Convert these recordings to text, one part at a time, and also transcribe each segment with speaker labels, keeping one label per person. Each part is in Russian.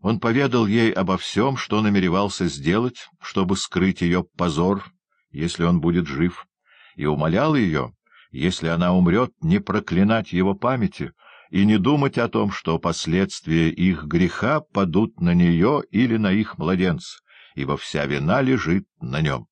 Speaker 1: Он поведал ей обо всем, что намеревался сделать, чтобы скрыть ее позор, если он будет жив, и умолял ее, если она умрет, не проклинать его памяти и не думать о том, что последствия их греха падут на нее или на их младенца, ибо вся вина лежит на нем.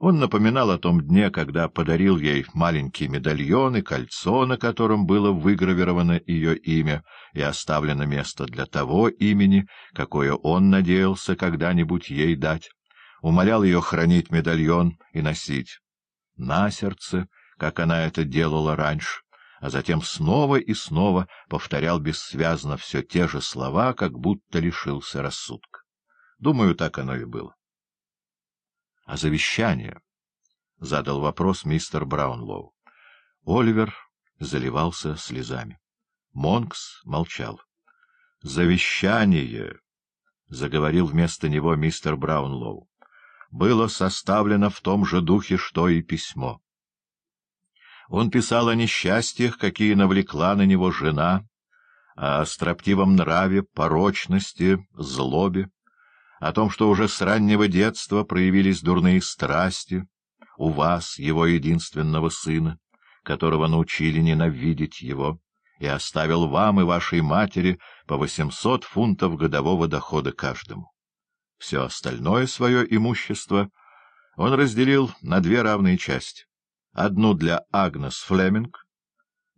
Speaker 1: Он напоминал о том дне, когда подарил ей маленький медальон и кольцо, на котором было выгравировано ее имя и оставлено место для того имени, какое он надеялся когда-нибудь ей дать. Умолял ее хранить медальон и носить на сердце, как она это делала раньше, а затем снова и снова повторял бессвязно все те же слова, как будто лишился рассудка. Думаю, так оно и было. — А завещание? — задал вопрос мистер Браунлоу. Оливер заливался слезами. Монкс молчал. — Завещание, — заговорил вместо него мистер Браунлоу, — было составлено в том же духе, что и письмо. Он писал о несчастьях, какие навлекла на него жена, о строптивом нраве, порочности, злобе, о том, что уже с раннего детства проявились дурные страсти у вас, его единственного сына, которого научили ненавидеть его, и оставил вам и вашей матери по восемьсот фунтов годового дохода каждому. Все остальное свое имущество он разделил на две равные части. Одну для Агнес Флеминг,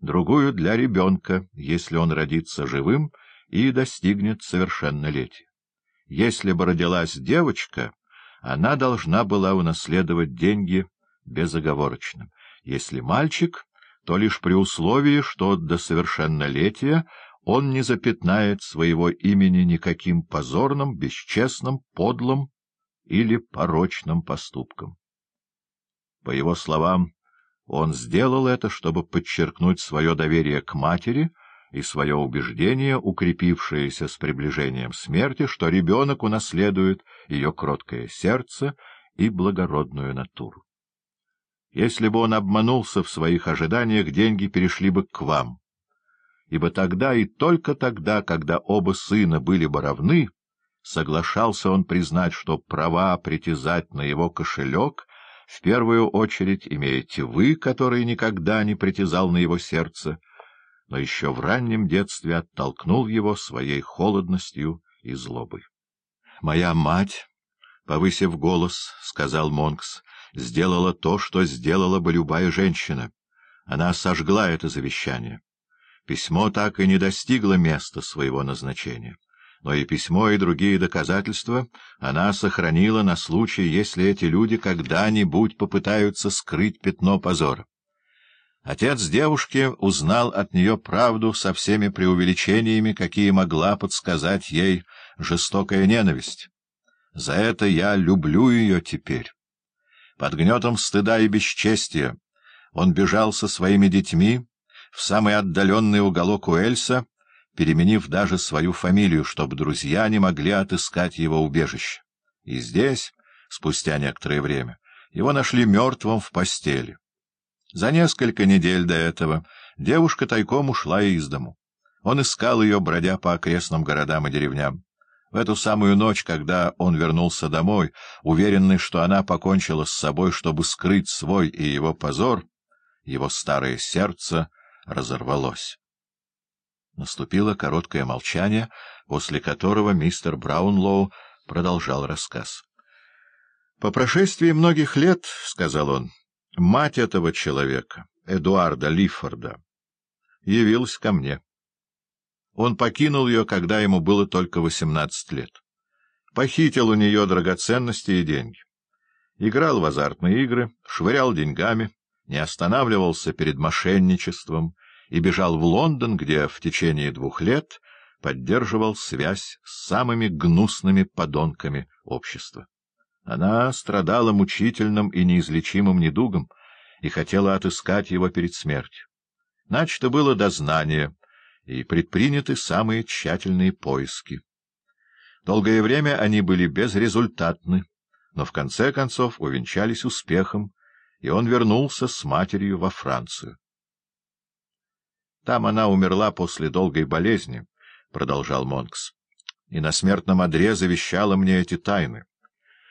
Speaker 1: другую для ребенка, если он родится живым и достигнет совершеннолетия. Если бы родилась девочка, она должна была унаследовать деньги безоговорочно. Если мальчик, то лишь при условии, что до совершеннолетия он не запятнает своего имени никаким позорным, бесчестным, подлым или порочным поступком. По его словам, он сделал это, чтобы подчеркнуть свое доверие к матери — и свое убеждение, укрепившееся с приближением смерти, что ребенок унаследует ее кроткое сердце и благородную натуру. Если бы он обманулся в своих ожиданиях, деньги перешли бы к вам. Ибо тогда и только тогда, когда оба сына были бы равны, соглашался он признать, что права притязать на его кошелек в первую очередь имеете вы, который никогда не притязал на его сердце, но еще в раннем детстве оттолкнул его своей холодностью и злобой. — Моя мать, — повысив голос, — сказал Монкс, — сделала то, что сделала бы любая женщина. Она сожгла это завещание. Письмо так и не достигло места своего назначения. Но и письмо, и другие доказательства она сохранила на случай, если эти люди когда-нибудь попытаются скрыть пятно позора. Отец девушки узнал от нее правду со всеми преувеличениями, какие могла подсказать ей жестокая ненависть. За это я люблю ее теперь. Под гнетом стыда и бесчестия он бежал со своими детьми в самый отдаленный уголок Уэльса, переменив даже свою фамилию, чтобы друзья не могли отыскать его убежище. И здесь, спустя некоторое время, его нашли мертвым в постели. За несколько недель до этого девушка тайком ушла из дому. Он искал ее, бродя по окрестным городам и деревням. В эту самую ночь, когда он вернулся домой, уверенный, что она покончила с собой, чтобы скрыть свой и его позор, его старое сердце разорвалось. Наступило короткое молчание, после которого мистер Браунлоу продолжал рассказ. — По прошествии многих лет, — сказал он, — Мать этого человека, Эдуарда Лиффорда, явилась ко мне. Он покинул ее, когда ему было только восемнадцать лет. Похитил у нее драгоценности и деньги. Играл в азартные игры, швырял деньгами, не останавливался перед мошенничеством и бежал в Лондон, где в течение двух лет поддерживал связь с самыми гнусными подонками общества. Она страдала мучительным и неизлечимым недугом и хотела отыскать его перед смертью. Начато было дознание, и предприняты самые тщательные поиски. Долгое время они были безрезультатны, но в конце концов увенчались успехом, и он вернулся с матерью во Францию. Там она умерла после долгой болезни, — продолжал Монкс. и на смертном одре завещала мне эти тайны.